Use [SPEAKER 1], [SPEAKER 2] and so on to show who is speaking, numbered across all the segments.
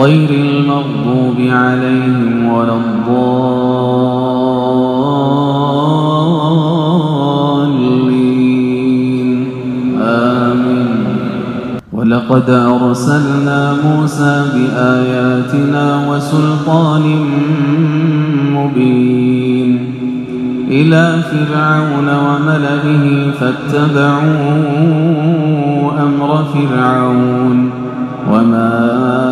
[SPEAKER 1] غير المغضوب عليهم ولا الضالين. آمين. ولقد أرسلنا موسى بآياتنا وسلطان مبين. إلى فرعون وملئه فاتبعوا أمر فرعون. وما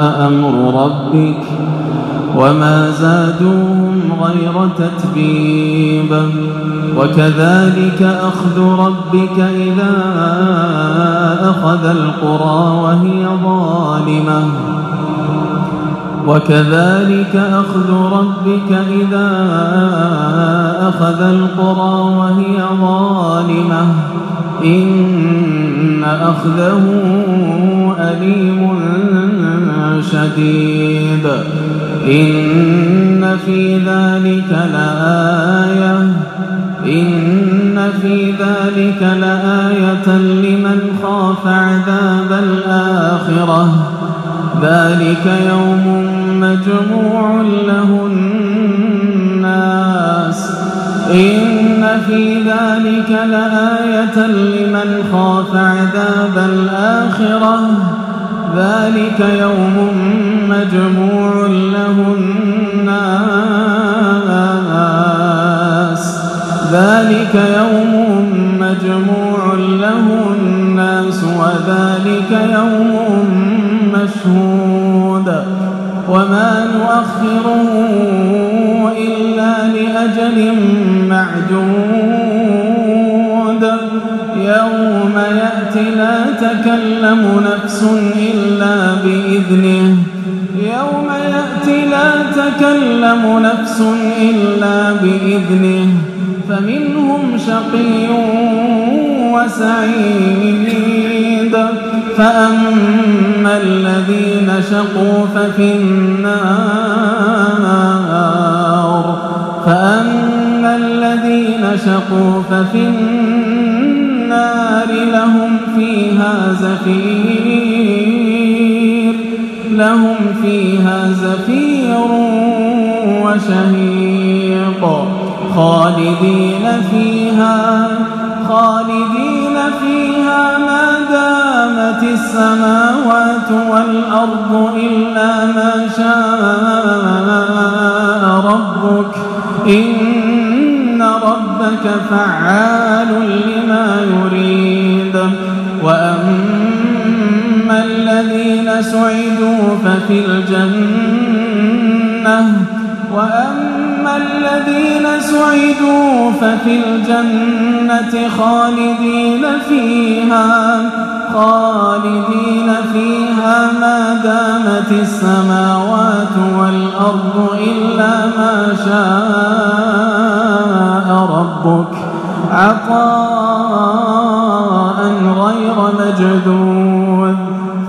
[SPEAKER 1] أمر ربك وما زادوهم غير تتبيب. وكذلك أخذ ربك إذا أخذ القرى وهي ظالمة. وكذلك أخذ ربك إذا أخذ القرى وهي ظالمة. إن أخذه أليم شديد. إن في ذلك لآية. إن في ذلك لآية لمن خاف عذاب الآخرة. ذلك يوم مجموع له الناس. إن في ذلك لآية لمن خاف عذاب الآخرة. ذلك يوم مجموع له الناس. ذلك يوم مجموع له الناس وذلك يوم مشهود. وما نؤخره إلا لأجل معدود. يوم يأتي لا تكلم نفس إلا بإذنه. يوم يأتي لا تكلم نفس إلا بإذنه. فمنهم شقي وسعيد. فأما الذين شقوا ففي النار. فأما الذين شقوا ففي النار لهم فيها زفير. لهم فيها زفير وشهيق. خالدين فيها خالدين فيها ما دامت السماوات والأرض إلا ما شاء ربك. إن ربك فعال لما سعدوا ففي الجنة. وأما الذين سعدوا ففي الجنة خالدين فيها خالدين فيها ما دامت السماوات والأرض إلا ما شاء ربك. عطاء غير مجدود